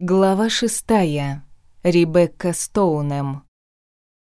Глава шестая. Ребекка Стоунем.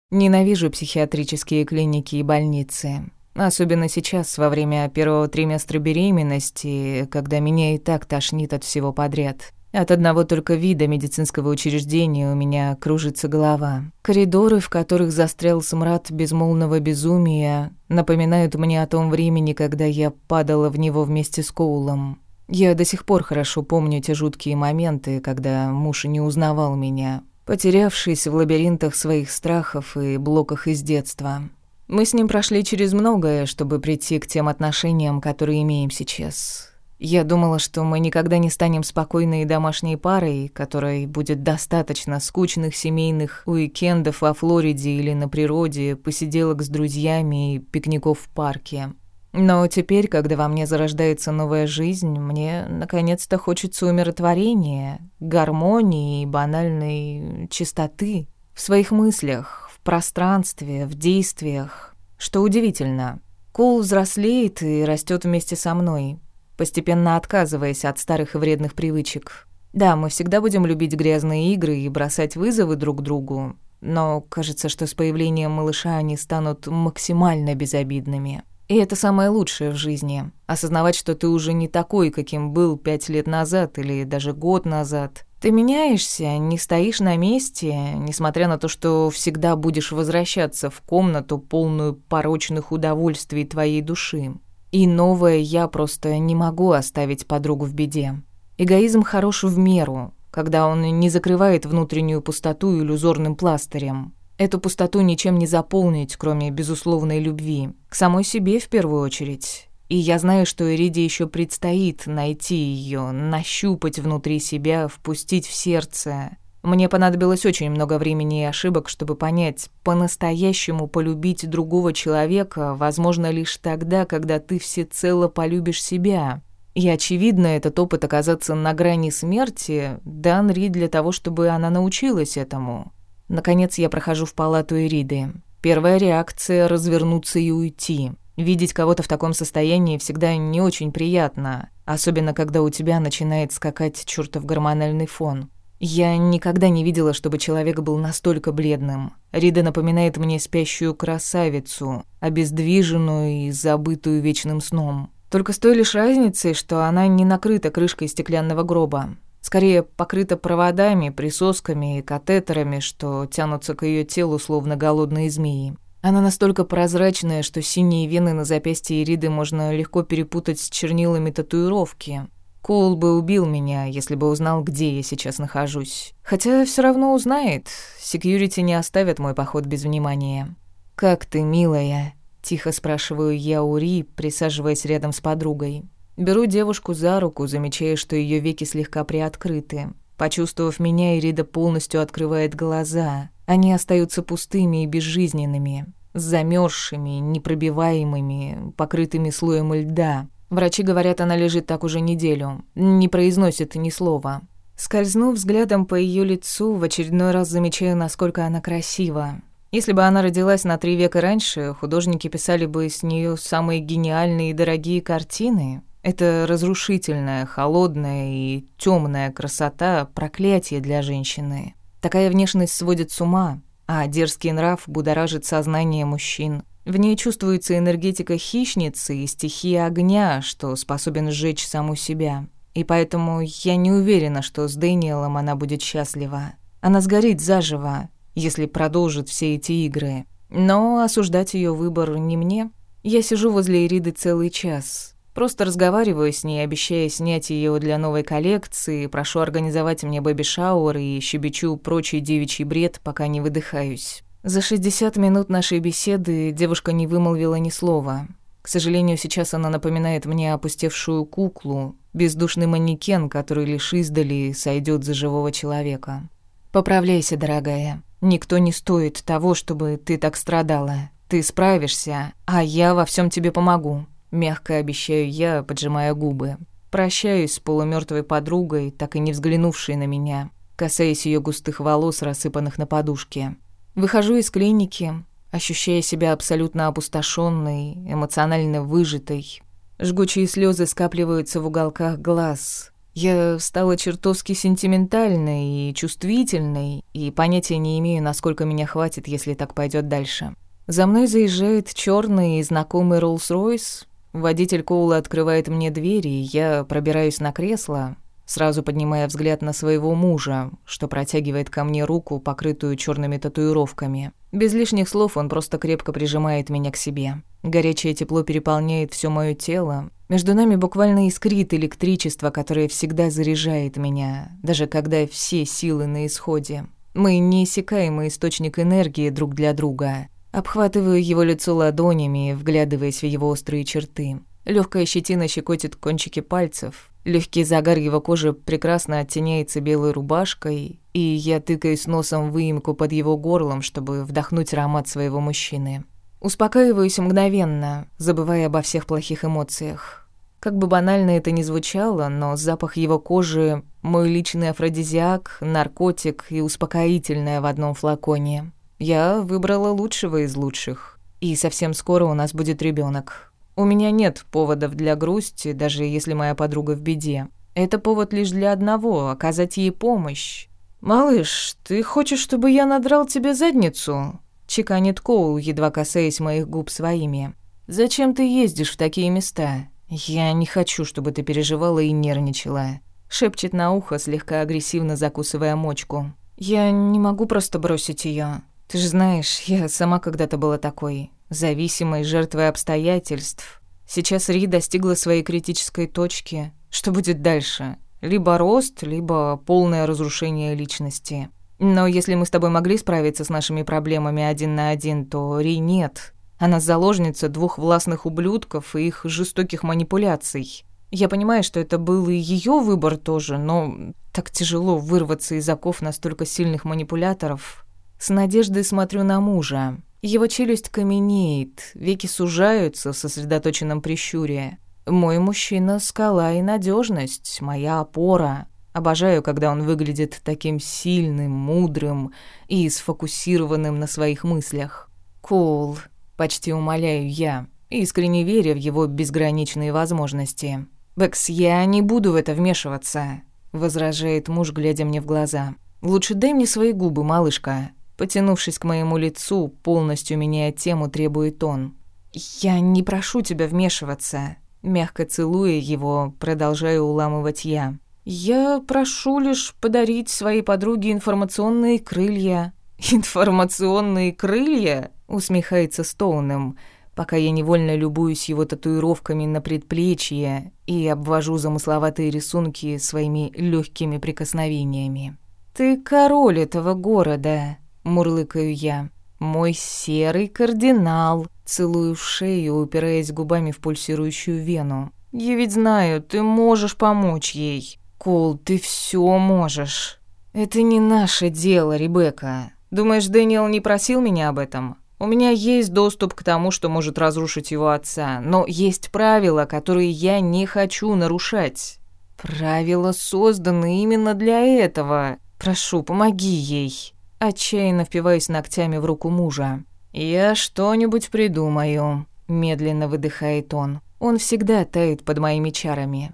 Ненавижу психиатрические клиники и больницы. Особенно сейчас, во время первого триместра беременности, когда меня и так тошнит от всего подряд. От одного только вида медицинского учреждения у меня кружится голова. Коридоры, в которых застрял смрад безмолвного безумия, напоминают мне о том времени, когда я падала в него вместе с Коулом. Я до сих пор хорошо помню те жуткие моменты, когда муж не узнавал меня, потерявшись в лабиринтах своих страхов и блоках из детства. Мы с ним прошли через многое, чтобы прийти к тем отношениям, которые имеем сейчас. Я думала, что мы никогда не станем спокойной домашней парой, которой будет достаточно скучных семейных уикендов во Флориде или на природе, посиделок с друзьями и пикников в парке. Но теперь, когда во мне зарождается новая жизнь, мне наконец-то хочется умиротворения, гармонии и банальной чистоты в своих мыслях, в пространстве, в действиях. Что удивительно, Кул взрослеет и растет вместе со мной, постепенно отказываясь от старых и вредных привычек. Да, мы всегда будем любить грязные игры и бросать вызовы друг другу, но кажется, что с появлением малыша они станут максимально безобидными. И это самое лучшее в жизни. Осознавать, что ты уже не такой, каким был пять лет назад или даже год назад. Ты меняешься, не стоишь на месте, несмотря на то, что всегда будешь возвращаться в комнату, полную порочных удовольствий твоей души. И новое я просто не могу оставить подругу в беде. Эгоизм хорош в меру, когда он не закрывает внутреннюю пустоту иллюзорным пластырем. Эту пустоту ничем не заполнить, кроме безусловной любви. К самой себе в первую очередь. И я знаю, что Эриде еще предстоит найти ее, нащупать внутри себя, впустить в сердце. Мне понадобилось очень много времени и ошибок, чтобы понять, по-настоящему полюбить другого человека возможно лишь тогда, когда ты всецело полюбишь себя. И очевидно, этот опыт оказаться на грани смерти дан Ри для того, чтобы она научилась этому. Наконец я прохожу в палату Эриды. Первая реакция — развернуться и уйти. Видеть кого-то в таком состоянии всегда не очень приятно, особенно когда у тебя начинает скакать чертов гормональный фон. Я никогда не видела, чтобы человек был настолько бледным. Рида напоминает мне спящую красавицу, обездвиженную и забытую вечным сном. Только с той лишь разницей, что она не накрыта крышкой стеклянного гроба скорее покрыта проводами, присосками и катетерами, что тянутся к ее телу словно голодные змеи. Она настолько прозрачная, что синие вены на запястье Ириды можно легко перепутать с чернилами татуировки. Коул бы убил меня, если бы узнал, где я сейчас нахожусь. Хотя все равно узнает. Секьюрити не оставят мой поход без внимания. «Как ты, милая?» — тихо спрашиваю я у Ри, присаживаясь рядом с подругой. Беру девушку за руку, замечая, что ее веки слегка приоткрыты. Почувствовав меня, Ирида полностью открывает глаза. Они остаются пустыми и безжизненными, замерзшими, непробиваемыми, покрытыми слоем льда. Врачи говорят, она лежит так уже неделю, не произносит ни слова. Скользнув взглядом по ее лицу, в очередной раз замечаю, насколько она красива. Если бы она родилась на три века раньше, художники писали бы с нее самые гениальные и дорогие картины, это разрушительная, холодная и темная красота – проклятие для женщины. Такая внешность сводит с ума, а дерзкий нрав будоражит сознание мужчин. В ней чувствуется энергетика хищницы и стихия огня, что способен сжечь саму себя. И поэтому я не уверена, что с Дэниелом она будет счастлива. Она сгорит заживо, если продолжит все эти игры. Но осуждать ее выбор не мне. Я сижу возле Ириды целый час, Просто разговариваю с ней, обещая снять ее для новой коллекции, прошу организовать мне бэби-шауэр и щебечу прочий девичий бред, пока не выдыхаюсь. За 60 минут нашей беседы девушка не вымолвила ни слова. К сожалению, сейчас она напоминает мне опустевшую куклу, бездушный манекен, который лишь издали сойдет за живого человека. «Поправляйся, дорогая. Никто не стоит того, чтобы ты так страдала. Ты справишься, а я во всем тебе помогу» мягко обещаю я, поджимая губы. Прощаюсь с полумертвой подругой, так и не взглянувшей на меня, касаясь ее густых волос, рассыпанных на подушке. Выхожу из клиники, ощущая себя абсолютно опустошенной, эмоционально выжатой. Жгучие слезы скапливаются в уголках глаз. Я стала чертовски сентиментальной и чувствительной, и понятия не имею, насколько меня хватит, если так пойдет дальше. За мной заезжает черный и знакомый Роллс-Ройс, Водитель Коула открывает мне двери, и я пробираюсь на кресло, сразу поднимая взгляд на своего мужа, что протягивает ко мне руку, покрытую черными татуировками. Без лишних слов он просто крепко прижимает меня к себе. Горячее тепло переполняет все мое тело. Между нами буквально искрит электричество, которое всегда заряжает меня, даже когда все силы на исходе. Мы неиссякаемый источник энергии друг для друга. Обхватываю его лицо ладонями, вглядываясь в его острые черты. Легкая щетина щекотит кончики пальцев. Легкий загар его кожи прекрасно оттеняется белой рубашкой, и я тыкаюсь носом в выемку под его горлом, чтобы вдохнуть аромат своего мужчины. Успокаиваюсь мгновенно, забывая обо всех плохих эмоциях. Как бы банально это ни звучало, но запах его кожи — мой личный афродизиак, наркотик и успокоительное в одном флаконе. Я выбрала лучшего из лучших. И совсем скоро у нас будет ребенок. У меня нет поводов для грусти, даже если моя подруга в беде. Это повод лишь для одного — оказать ей помощь. «Малыш, ты хочешь, чтобы я надрал тебе задницу?» — чеканит Коул, едва касаясь моих губ своими. «Зачем ты ездишь в такие места? Я не хочу, чтобы ты переживала и нервничала», — шепчет на ухо, слегка агрессивно закусывая мочку. «Я не могу просто бросить ее. Ты же знаешь, я сама когда-то была такой, зависимой жертвой обстоятельств. Сейчас Ри достигла своей критической точки. Что будет дальше? Либо рост, либо полное разрушение личности. Но если мы с тобой могли справиться с нашими проблемами один на один, то Ри нет. Она заложница двух властных ублюдков и их жестоких манипуляций. Я понимаю, что это был и ее выбор тоже, но так тяжело вырваться из оков настолько сильных манипуляторов. С надеждой смотрю на мужа. Его челюсть каменеет, веки сужаются в сосредоточенном прищуре. Мой мужчина — скала и надежность, моя опора. Обожаю, когда он выглядит таким сильным, мудрым и сфокусированным на своих мыслях. «Кол», почти умоляю я, искренне веря в его безграничные возможности. «Бэкс, я не буду в это вмешиваться», — возражает муж, глядя мне в глаза. «Лучше дай мне свои губы, малышка». Потянувшись к моему лицу, полностью меняя тему, требует он. «Я не прошу тебя вмешиваться», — мягко целуя его, продолжаю уламывать я. «Я прошу лишь подарить своей подруге информационные крылья». «Информационные крылья?» — усмехается Стоуном, пока я невольно любуюсь его татуировками на предплечье и обвожу замысловатые рисунки своими легкими прикосновениями. «Ты король этого города», мурлыкаю я. «Мой серый кардинал!» Целую шею, упираясь губами в пульсирующую вену. «Я ведь знаю, ты можешь помочь ей!» «Кол, ты все можешь!» «Это не наше дело, Ребекка!» «Думаешь, Дэниел не просил меня об этом?» У меня есть доступ к тому, что может разрушить его отца, но есть правила, которые я не хочу нарушать. Правила созданы именно для этого. Прошу, помоги ей отчаянно впиваясь ногтями в руку мужа. «Я что-нибудь придумаю», — медленно выдыхает он. «Он всегда тает под моими чарами».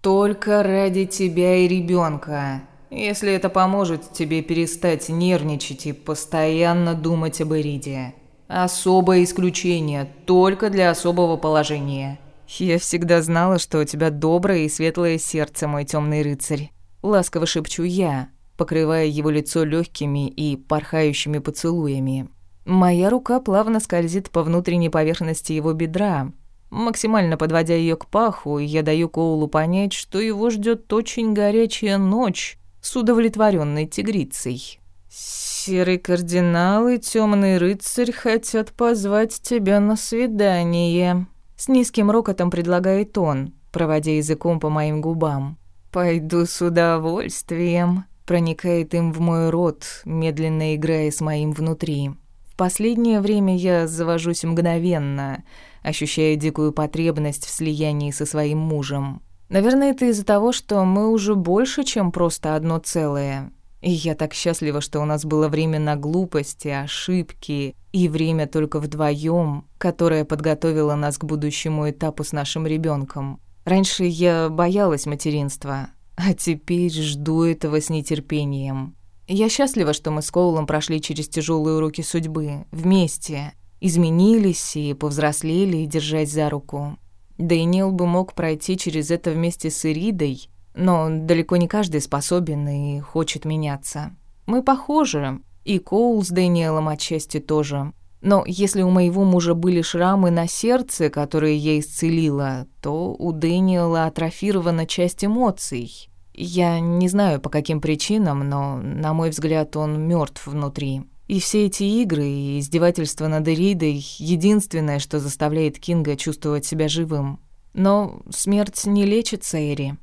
«Только ради тебя и ребенка. Если это поможет тебе перестать нервничать и постоянно думать об Эриде. Особое исключение, только для особого положения». «Я всегда знала, что у тебя доброе и светлое сердце, мой темный рыцарь». Ласково шепчу я, покрывая его лицо легкими и порхающими поцелуями. Моя рука плавно скользит по внутренней поверхности его бедра. Максимально подводя ее к паху, я даю Коулу понять, что его ждет очень горячая ночь с удовлетворенной тигрицей. «Серый кардинал и темный рыцарь хотят позвать тебя на свидание», — с низким рокотом предлагает он, проводя языком по моим губам. «Пойду с удовольствием», проникает им в мой рот, медленно играя с моим внутри. В последнее время я завожусь мгновенно, ощущая дикую потребность в слиянии со своим мужем. Наверное, это из-за того, что мы уже больше, чем просто одно целое. И я так счастлива, что у нас было время на глупости, ошибки и время только вдвоем, которое подготовило нас к будущему этапу с нашим ребенком. Раньше я боялась материнства, а теперь жду этого с нетерпением. Я счастлива, что мы с Коулом прошли через тяжелые уроки судьбы, вместе, изменились и повзрослели, держась за руку. Дэниел бы мог пройти через это вместе с Иридой, но далеко не каждый способен и хочет меняться. Мы похожи, и Коул с Дэниелом отчасти тоже. Но если у моего мужа были шрамы на сердце, которые я исцелила, то у Дэниела атрофирована часть эмоций. Я не знаю по каким причинам, но, на мой взгляд, он мертв внутри. И все эти игры и издевательства над Эридой — единственное, что заставляет Кинга чувствовать себя живым. Но смерть не лечится, Эри.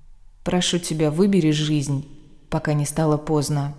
Прошу тебя, выбери жизнь, пока не стало поздно.